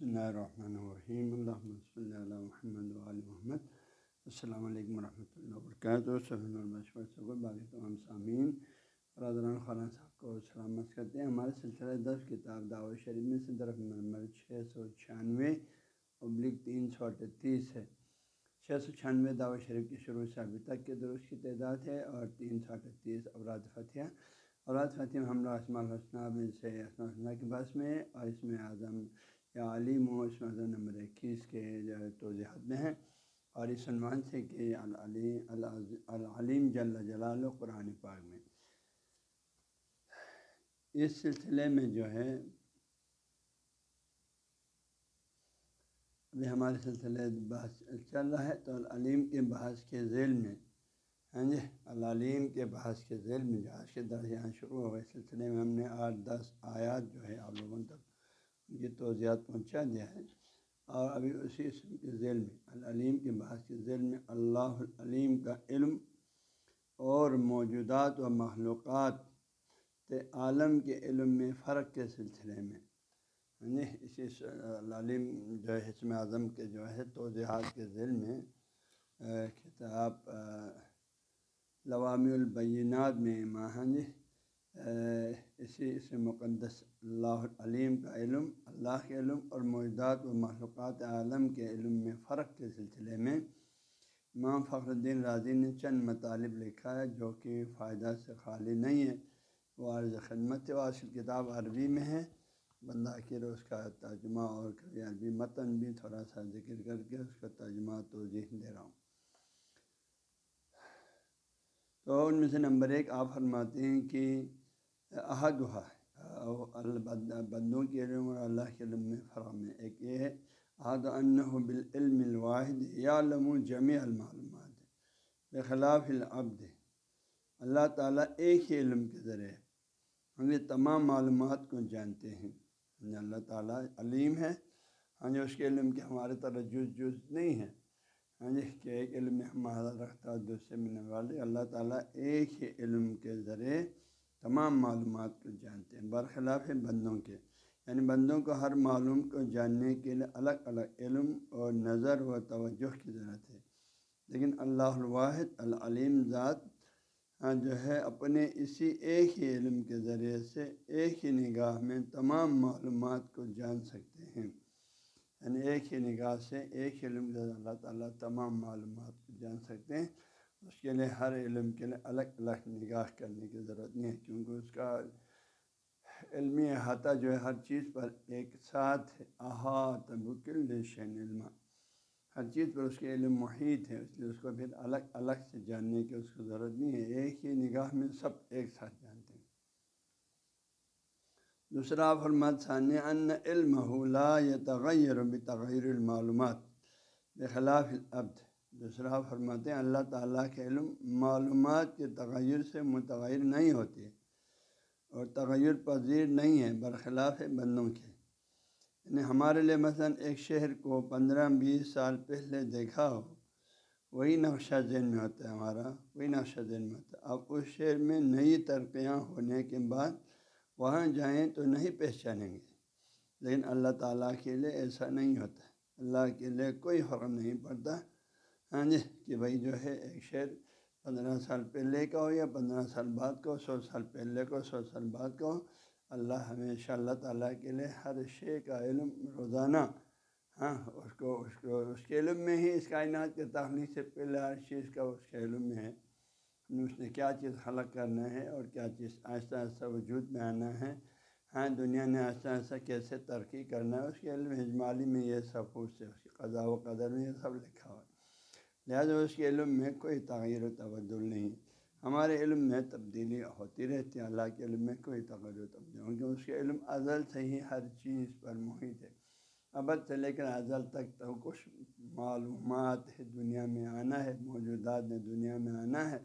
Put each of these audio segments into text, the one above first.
بسم اللہ الرحمن الرحیم الحمۃ صلی اللہ محمد علیہ محمد السلام علیکم ورحمۃ اللہ وبرکاتہ صحیح المشور سے باقی تمام سامعین برادران خانہ صاحب کو سلامت کرتے ہیں ہمارے سلسلہ دس کتاب دعوت شریف میں سے درخت نمبر چھ سو چھیانوے ابلک تین سو اٹھتیس ہے چھ سو چھیانوے دعوت شریف کی شروع سے ابھی تک کے درست کی تعداد ہے اور تین سو اٹھتیس اوراد فتح اوراد فتح ہم لوگ اسما الحسنہ سے اسما الحسنہ کے بس میں اور اس میں اعظم یا علیم و اس میں نمبر اکیس کے جو ہے توضیحات میں ہیں اور اس عنوان سے کہ العلیم جل جلال و قرآن پاک میں۔ اس سلسلے میں جو ہے، ابھی ہمارے سلسلے بحث چل رہا ہے تو العلیم کے بحث کے ذیل میں ہاں جی العلیم کے بحث کے ذیل میں جو آج کے درس یہاں شروع ہو گئے سلسلے میں ہم نے آٹھ دس آیات جو ہے آپ لوگوں تک یہ توضیحات پہنچا دیا ہے۔ اور ابھی اسی اسم کے ذیل میں، العلیم کے بحث کے ذیل میں اللہ العلیم کا علم اور موجودات و معلومات عالم کے علم میں فرق کے سلسلے میں۔ یعنی اسی العلیم جو ہے حسم اعظم کے جو ہے، توضیحات کے ذیل میں کتاب لوامی البینات میں ماہاں اسی اس مقدس اللہ علیم کا علم، اللہ کے علم اور موجودات و معلومات عالم کے علم میں فرق کے سلسلے میں امام فخر الدین راضی نے چند مطالب لکھا ہے جو کہ فائدہ سے خالی نہیں ہے وہ عرض خدمت واصل کتاب عربی میں ہے۔ بندہ کے اس کا ترجمہ اور کبھی عربی متن بھی تھوڑا سا ذکر کر کے اس کا ترجمہ توضیح دے رہا ہوں۔ تو ان میں سے نمبر ایک آپ فرماتے ہیں کہ عہد ہے بندوں کے علم اور اللہ کے علم میں فراہم ہے ایک یہ ہے عہد ان تمام معلومات کو جانتے ہیں اللہ تعالیٰ علیم ہے بندوں کے۔ یعنی بندوں کو ہر معلوم کو جاننے کے لیے الگ الگ علم اور نظر و توجہ کی ضرورت ہے۔ لیکن اللہ الواحد العلیم ذات ہاں، جو ہے، اپنے اسی ایک ہی علم کے ذریعے سے ایک ہی نگاہ میں تمام معلومات کو جان سکتے ہیں۔ یعنی ایک ہی نگاہ سے ایک ہی علم کے اللہ تعالیٰ تمام معلومات کو جان سکتے ہیں۔ اس کے لیے ہر علم کے لیے الگ الگ نگاہ کرنے کی ضرورت نہیں ہے کیونکہ اس کا علمی احاطہ جو ہے ہر چیز پر ایک ساتھ احاط بکل شین علم ہر چیز پر اس کے علم محیط ہے اس لیے اس کو پھر الگ الگ سے جاننے کی اس کو ضرورت نہیں ہے ایک ہی نگاہ میں سب ایک ساتھ جانتے ہیں دوسرا فرمت ثانیہ ان علم لا تغیر بتغیر المعلومات بخلاف العبد دوسرا فرماتے ہیں، اللہ تعالیٰ کے علم معلومات کے تغیر سے متغیر نہیں ہوتی، اور تغیر پذیر نہیں ہے برخلاف بندوں کے۔ یعنی ہمارے لیے مثلاً ایک شہر کو پندرہ، بیس سال پہلے دیکھا ہو، وہی نقشہ ذہن میں ہوتا ہے ہمارا، وہی نقشہ ذہن میں ہوتا ہے۔ اب اس شہر میں نئی ترقیاں ہونے کے بعد وہاں جائیں تو نہیں پہچانیں گے۔ لیکن اللہ تعالیٰ کے لیے ایسا نہیں ہوتا۔ اللہ کے لیے کوئی فرق نہیں پڑتا۔ ہاں جی کہ بھائی جو ہے ایک شعر پندرہ سال پہلے کا ہو یا پندرہ سال بعد کا ہو، سو سال پہلے کا ہو، سو سال بعد کا ہو، اللہ ہمیشہ اللہ تعالیٰ کے لیے ہر شے کا علم روزانہ ہاں اس کو اس کو، اس کے علم میں ہی، اس کائنات کے تخلیق سے پہلے ہر چیز کا اس کے علم میں ہے۔ اس نے کیا چیز خلق کرنا ہے اور کیا چیز آہستہ آہستہ وجود میں آنا ہے؟ ہاں دنیا نے آہستہ آہستہ کیسے ترقی کرنا ہے؟ اس کے علم اجمالی میں یہ سب کچھ ہے اس کی قضاء و قدر میں یہ سب لکھا ہوا ہے۔ لہٰذا اس کے علم میں کوئی تغیر و تبدل نہیں۔ ہمارے علم میں تبدیلی ہوتی رہتی ہے، اللہ کے علم میں کوئی تغیر و تبدیلی کیونکہ اس کے علم ازل سے ہی ہر چیز پر محیط ہے۔ ابد سے لے کر ازل تک تو کچھ معلومات ہے، دنیا میں آنا ہے، موجودات میں دنیا میں آنا ہے۔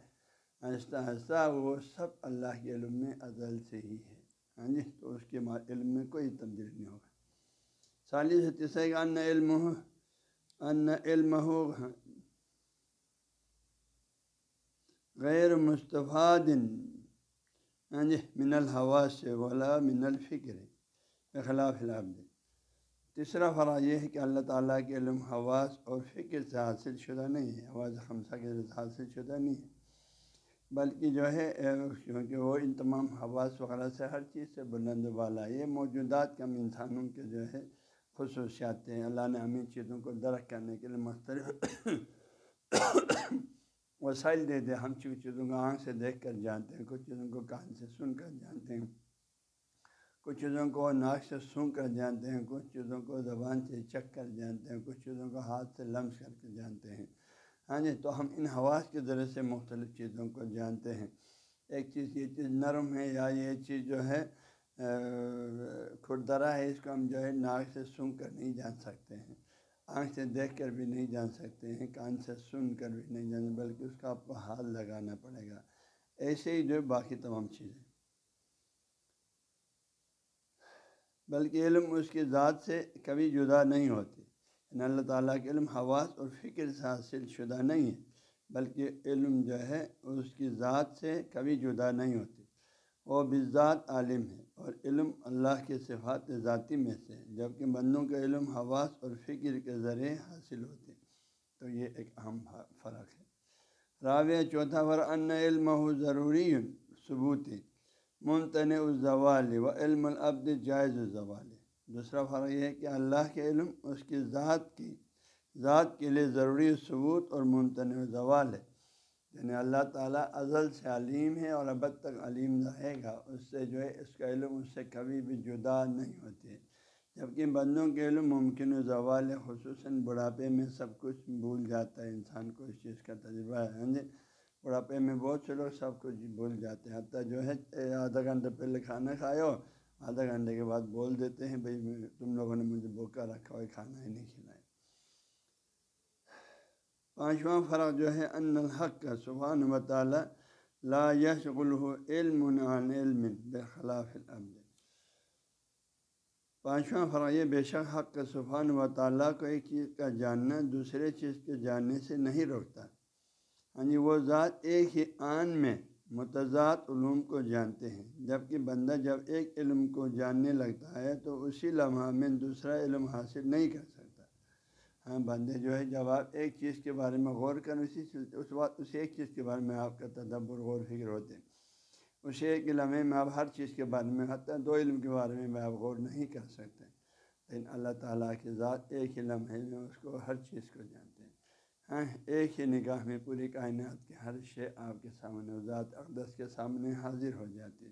آہستہ آہستہ وہ سب اللہ کے علم میں ازل سے ہی ہے۔ ہاں جی تو اس کے علم میں کوئی تبدیلی نہیں ہوگا۔ سالی تیسرے کا ان علم ہو ان علم ہو غیر مصطفیٰ ہاں جی من الحوا سے ولا من الفکر خلاف العبد تیسرا فرا یہ ہے کہ اللہ تعالیٰ کے علم حواس اور فکر سے حاصل شدہ نہیں ہے، حواس خمسہ کے ذریعے حاصل شدہ نہیں ہے. بلکہ جو ہے، کیونکہ وہ ان تمام حواس وغیرہ سے ہر چیز سے بلند والا یہ موجودات کم انسانوں کے جو ہے خصوصیات ہیں. اللہ نے ہمیں چیزوں کو درخت کرنے کے لیے مختلف وسائل دے دے، ہم چیز چیزوں کو آنکھ سے دیکھ کر جانتے ہیں، کچھ چیزوں کو کان سے سن کر جانتے ہیں، کچھ چیزوں کو ناک سے سن کر جانتے ہیں، کچھ چیزوں کو زبان سے چک کر جانتے ہیں، کچھ چیزوں کو ہاتھ سے لمس کر کے جانتے ہیں۔ ہاں جی تو ہم ان حواس کے ذریعے سے مختلف چیزوں کو جانتے ہیں۔ ایک چیز یہ چیز نرم ہے یا یہ چیز جو ہے کھردرا ہے، اس کو ہم جو ہے ناک سے سن کر نہیں جان سکتے ہیں۔ آنکھ سے دیکھ کر بھی نہیں جان سکتے ہیں، کان سے سن کر بھی نہیں جان بلکہ اس کا آپ کو ہاتھ لگانا پڑے گا۔ ایسے ہی جو باقی تمام چیزیں۔ بلکہ علم اس کی ذات سے کبھی جدا نہیں ہوتی۔ یعنی اللہ تعالیٰ کے علم حواس اور فکر سے حاصل شدہ نہیں ہے بلکہ علم جو ہے اس کی ذات سے کبھی جدا نہیں ہوتی۔ وہ بذات عالم ہے۔ اور علم اللہ کے صفات ذاتی میں سے جبکہ بندوں کے علم حواس اور فکر کے ذریعے حاصل ہوتے تو یہ ایک اہم فرق ہے۔ رابع چوتھا، ور ان علم ضروری ثبوت ممتن الزوال و علم العبد جائز الزوال۔ دوسرا فرق یہ ہے کہ اللہ کے علم اس کی ذات کی، ذات کے لیے ضروری ثبوت اور ممتن زوال ہے۔ یعنی اللہ تعالیٰ ازل سے علیم ہے اور ابد تک علیم رہے گا، اس سے جو ہے، اس کا علم اس سے کبھی بھی جدا نہیں ہوتی جبکہ بندوں کے علم ممکن و زوال ہے، خصوصاً بڑھاپے میں سب کچھ بھول جاتا ہے، انسان کو اس چیز کا تجربہ ہے ہاں جی؟ بڑھاپے میں بہت سے لوگ سب کچھ بھول جاتے ہیں، حتیٰ جو ہے آدھا گھنٹے پہلے کھانا کھائے ہو، آدھا گھنٹے کے بعد بول دیتے ہیں، بھائی، تم لوگوں نے مجھے بوکا رکھا ہو کھانا ہی نہیں کھلایا۔ پانچواں فرق جو ہے، ان الحق کا سبحان و تعالیٰ لا یشغل علم عن علم بخلاف العبد پانچواں فرق یہ، بے شک حق کا سبحان و تعالیٰ کو ایک چیز کا جاننا دوسرے چیز کے جاننے سے نہیں روکتا۔ ہاں جی وہ ذات ایک ہی آن میں متضاد علوم کو جانتے ہیں جبکہ بندہ جب ایک علم کو جاننے لگتا ہے تو اسی لمحہ میں دوسرا علم حاصل نہیں کر سکتا۔ ہاں، بندے جو ہے جب آپ ایک چیز کے بارے میں غور کریں، اسی اس وقت اسی ایک چیز کے بارے میں آپ کا تدبر غور فکر ہوتے ہیں۔ اسی ایک لمحے میں آپ ہر چیز کے بارے میں، حتیٰ دو علم کے بارے میں آپ غور نہیں کر سکتے۔ لیکن اللہ تعالیٰ کے ذات ایک ہی لمحے میں اس کو ہر چیز کو جانتے ہیں۔ ہاں ایک ہی نگاہ میں پوری کائنات کے ہر شے آپ کے سامنے ذات اقدس کے سامنے حاضر ہو جاتی ہے۔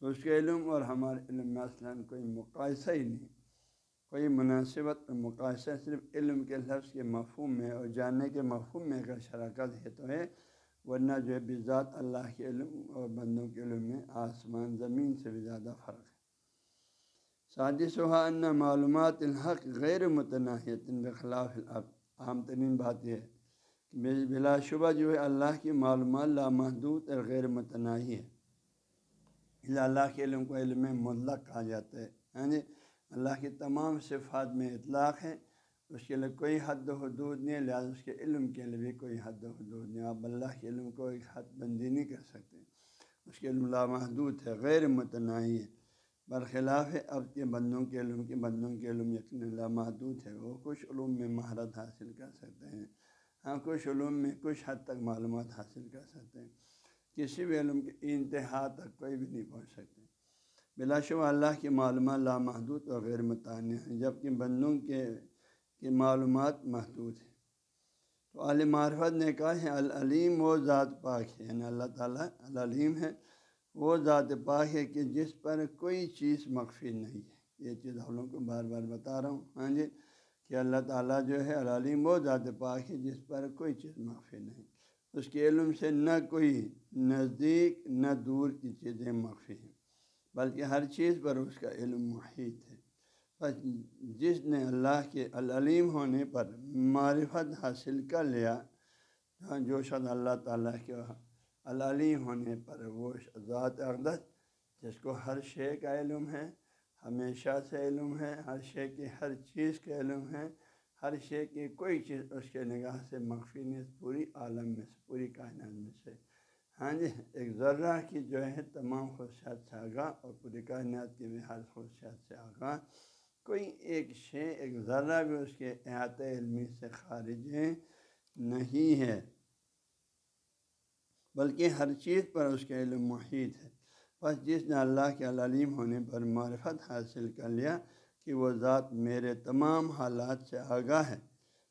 تو اس کے علم اور ہمارے علم میں اصلاً کوئی مقاصہ ہی نہیں۔ کوئی مناسبت مقاصد صرف علم کے لفظ کے مفہوم میں اور جاننے کے مفہوم میں اگر شراکت ہے تو ہے، ورنہ جو ہے بذات اللہ کے علم اور بندوں کے علم میں آسمان، زمین سے بھی زیادہ فرق ہے۔ سادی سہا ان معلومات الحق غیر متناحیت بخلاف الاب عام ترین بات یہ ہے کہ بلا شبہ جو ہے اللہ کی معلومات لامحدود اور غیر متناحی ہے۔ اللہ کے علم کو علم مطلق کہا جاتا ہے۔ ہاں جی اللہ کی تمام صفات میں اطلاق ہے۔ اس کے لیے کوئی حد و حدود نہیں لہٰذا اس کے علم کے لیے بھی کوئی حد و حدود نہیں۔ آپ اللہ کے علم کو ایک حد بندی نہیں کر سکتے۔ اس کے علم لامحدود ہے، غیر متناعی ہے۔ برخلاف ہے، اب کے بندوں کے علم کے بندوں کے علم یقین لامحدود ہے۔ وہ کچھ علوم میں مہارت حاصل کر سکتے ہیں۔ ہاں کچھ علوم میں کچھ حد تک معلومات حاصل کر سکتے ہیں۔ کسی بھی علم کے انتہا تک کوئی بھی نہیں پہنچ سکتے۔ بلا شبہ اللہ کی معلومات لامحدود اور غیر متعین ہیں جبکہ بندوں کے کی معلومات محدود ہیں۔ تو عالم معرفت نے کہا ہے، العلیم وہ ذات پاک ہے یعنی اللہ تعالیٰ العلیم ہے، وہ ذات پاک ہے کہ جس پر کوئی چیز مخفی نہیں ہے۔ یہ چیز ہم لوگوں کو بار بار بتا رہا ہوں۔ ہاں جی کہ اللہ تعالیٰ جو ہے، العلیم وہ ذات پاک ہے جس پر کوئی چیز مخفی نہیں۔ اس کے علم سے نہ کوئی نزدیک، نہ دور کی چیزیں مخفی ہیں۔ بلکہ ہر چیز پر اس کا علم محیط ہے۔ بس جس نے اللہ کے العلیم ہونے پر معرفت حاصل کر لیا، جو شد اللہ تعالیٰ کے العلیم ہونے پر وہ ذات اقدس، جس کو ہر شے کا علم ہے، ہمیشہ سے علم ہے، ہر شے کی ہر چیز کا علم ہے، ہر شے کی کوئی چیز اس کے نگاہ سے مخفی نہیں، پوری عالم میں سے، پوری کائنات میں سے۔ ہاں جی ایک ذرہ کی جو ہے تمام خصوصیات سے آگاہ اور پوری کائنات کی بھی ہر خصوصیات سے آگاہ۔ کوئی ایک شے، ایک ذرہ بھی اس کے احاطۂ علمی سے خارج نہیں ہے۔ بلکہ ہر چیز پر اس کے علم محیط ہے۔ بس جس نے اللہ کے علیم ہونے پر معرفت حاصل کر لیا کہ وہ ذات میرے تمام حالات سے آگاہ ہے،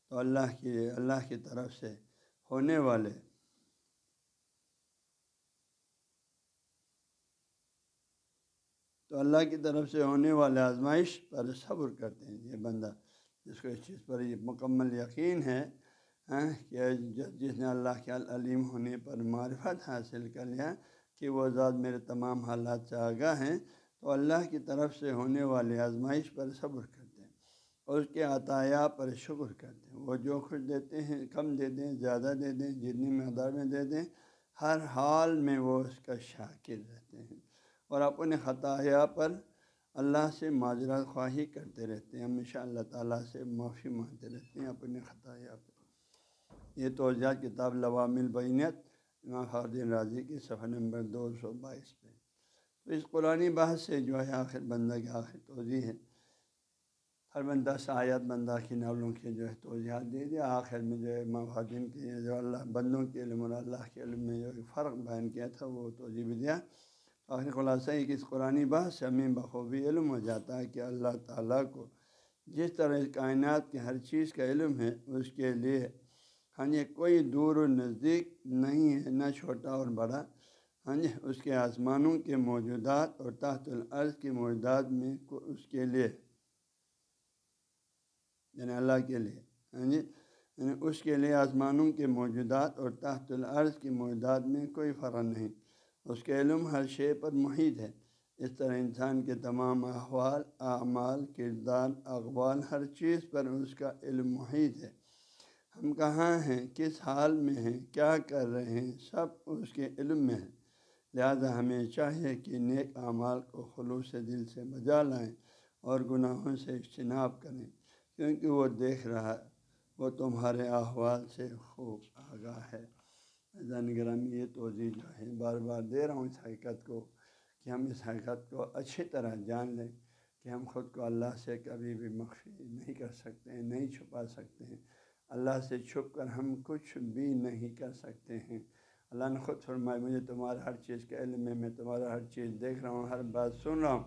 تو اللہ کی اللہ کی طرف سے ہونے والے تو اللہ کی طرف سے ہونے والے آزمائش پر صبر کرتے ہیں یہ بندہ۔ جس کو اس چیز پر یہ مکمل یقین ہے ہاں، کہ جس نے اللہ کے علیم ہونے پر معرفت حاصل کر لیا کہ وہ ذات میرے تمام حالات سے آگاہ ہیں، تو اللہ کی طرف سے ہونے والے آزمائش پر صبر کرتے ہیں۔ اور اس کے عطایا پر شکر کرتے ہیں۔ وہ جو خوش دیتے ہیں، کم دے دیں، زیادہ دے دیں، جتنی مقدار میں دے دیں، ہر حال میں وہ اس کا شاکر رہتے ہیں اور اپنے خطایا پر اللہ سے معذرت خواہی کرتے رہتے ہیں۔ ہمیشہ اللہ تعالیٰ سے معافی مانگتے رہتے ہیں۔ اپنے خطایا پر۔ یہ توجہ کتاب لوام البینت امام خاردین راضی کی صفحہ نمبر دو سو بائیس پہ۔ تو اس قرآن بحث سے جو ہے آخر بندہ کی آخر توضیع ہے۔ ہر بندہ آیات بندہ کی ناولوں کے جو ہے توضیحات دے دیا آخر میں جو ہے امام خادین کے جو اللہ بندوں کے علم اور اللہ کے علم میں جو فرق بیان کیا تھا وہ توضیع بھی دیا۔ آخر خلاصہ ایک اس قرآن بحث سے ہمیں بخوبی علم ہو جاتا ہے کہ اللہ تعالیٰ کو جس طرح اس کائنات کے ہر چیز کا علم ہے، اس کے لیے ہاں جی کوئی دور و نزدیک نہیں ہے، نہ چھوٹا اور بڑا۔ ہاں جی اس کے آسمانوں کے موجودات اور تحت العرض کے موجودات میں اس کے لیے یعنی اللہ کے لیے۔ ہاں جی یعنی اس کے لیے آسمانوں کے موجودات اور تحت العرض کے موجودات میں کوئی فرق نہیں۔ اس کے علم ہر شے پر محیط ہے۔ اس طرح انسان کے تمام احوال، اعمال، کردار، اقوال، ہر چیز پر اس کا علم محیط ہے۔ ہم کہاں ہیں؟ کس حال میں ہیں؟ کیا کر رہے ہیں؟ سب اس کے علم میں ہے لہذا ہمیں چاہیے کہ نیک اعمال کو خلوص دل سے بجا لائیں اور گناہوں سے اجتناب کریں، کیونکہ وہ دیکھ رہا ہے وہ تمہارے احوال سے خوب آگاہ ہے۔ زین گرامی یہ توضیع جو ہے، بار بار دے رہا ہوں اس حقیقت کو کہ ہم اس حقیقت کو اچھی طرح جان لیں کہ ہم خود کو اللہ سے کبھی بھی مخفی نہیں کر سکتے ہیں، نہیں چھپا سکتے ہیں۔ اللہ سے چھپ کر ہم کچھ بھی نہیں کر سکتے ہیں۔ اللہ نے خود فرمایا، مجھے تمہارا ہر چیز کا علم ہے، میں تمہارا ہر چیز دیکھ رہا ہوں، ہر بات سن رہا ہوں۔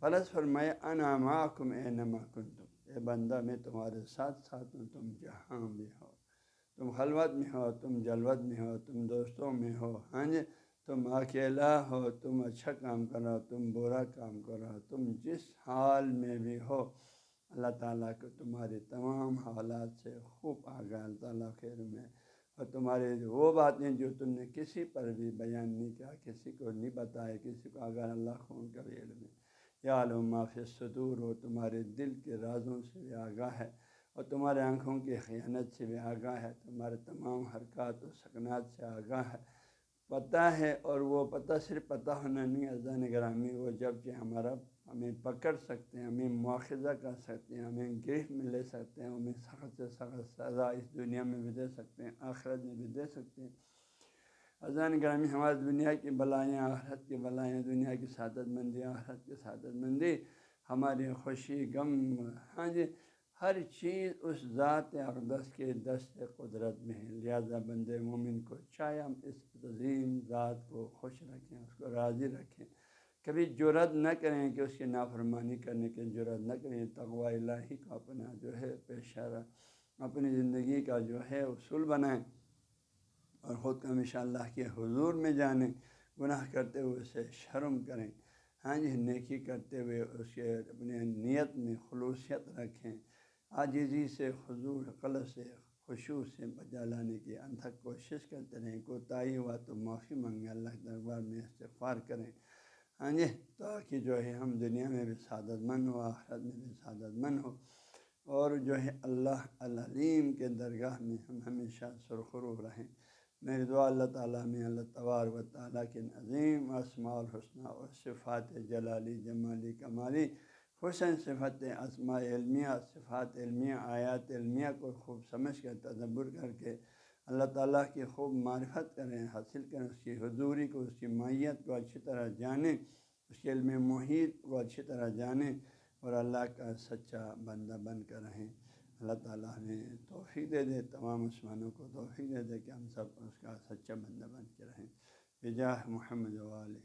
فلس فرمایا انعما کم اے نما کن تم اے بندہ، میں تمہارے ساتھ ساتھ ہوں، تم جہاں بھی ہو۔ تم خلوت میں ہو، تم جلوت میں ہو، تم دوستوں میں ہو ہاں جی؟ تم اکیلا ہو، تم اچھا کام کرو تم برا کام کرو تم جس حال میں بھی ہو، اللہ تعالیٰ کو تمہارے تمام حالات سے خوب آگاہ اللہ تعالیٰ خیر میں۔ اور تمہارے وہ باتیں جو تم نے کسی پر بھی بیان نہیں کیا، کسی کو نہیں بتایا، کسی کو آگاہ اللہ خون کا علم ہے یا علوم معافی صدور ہو تمہارے دل کے رازوں سے بھی آگاہ ہے۔ اور تمہارے آنکھوں کی خیانت سے بھی آگاہ ہے، تمہارے تمام حرکات و سکنات سے آگاہ ہے۔ پتہ ہے، اور وہ پتہ صرف پتہ ہونا نہیں اذان گرامی وہ جبکہ ہمارا ہمیں پکڑ سکتے ہیں، ہمیں مواخذہ کر سکتے ہیں، ہمیں گرفت میں لے سکتے ہیں، ہمیں سخت سے سخت سزا اس دنیا میں بھی دے سکتے ہیں، آخرت میں بھی دے سکتے ہیں۔ اذان گرامی ہماری دنیا کی بلائیں، آخرت کی بلائیں، دنیا کی سعادت مندی، آخرت کی سعادت مندی، ہماری خوشی، غم ہاں جی ہر چیز اس ذات اقدس کے دست قدرت میں ہے۔ لہذا بند مومن کو چاہے ہم اس عظیم ذات کو خوش رکھیں، اس کو راضی رکھیں۔ کبھی جرت نہ کریں کہ اس کی نافرمانی کرنے کی جرت نہ کریں۔ تغوا الہی کو اپنا جو ہے پیشہ، اپنی زندگی کا جو ہے اصول بنائیں اور خود کو ہمیشہ اللہ کے حضور میں جانیں۔ گناہ کرتے ہوئے اسے شرم کریں۔ ہاں جی نیکی کرتے ہوئے اس کے اپنے نیت میں خلوصیت رکھیں۔ عاجزی سے، حضور قلع سے خوشو سے بجا لانے کی انتھک کوشش کرتے رہیں، کوتاہی ہوا تو معافی مانگیں، اللہ کے دربار میں استغفار کریں۔ ہاں جی تاکہ جو ہے ہم دنیا میں بھی سعادت مند ہو، آخرت میں بھی سعادت مند ہو۔ اور جو ہے اللہ العلیم کے درگاہ میں ہم ہمیشہ سرخرو رہیں۔ میری دعا اللہ تعالیٰ میں، اللہ تبار و تعالیٰ کے عظیم اسماع الحسنہ اور صفات جلالی، جمالی، کمالی حسن صفت اسماء علمیہ، صفات علمیہ، آیات علمیہ کو خوب سمجھ کر، تدبر کر کے اللہ تعالیٰ کی خوب معرفت کریں، حاصل کریں، اس کی حضوری کو، اس کی مائیت کو اچھی طرح جانیں، اس کے علم محیط کو اچھی طرح جانیں اور اللہ کا سچا بندہ بن کر رہیں۔ اللہ تعالیٰ ہمیں توفیق دے دے، تمام عثمانوں کو توفیق دے دے کہ ہم سب اس کا سچا بندہ بن کے رہیں۔ بجاہ محمد والی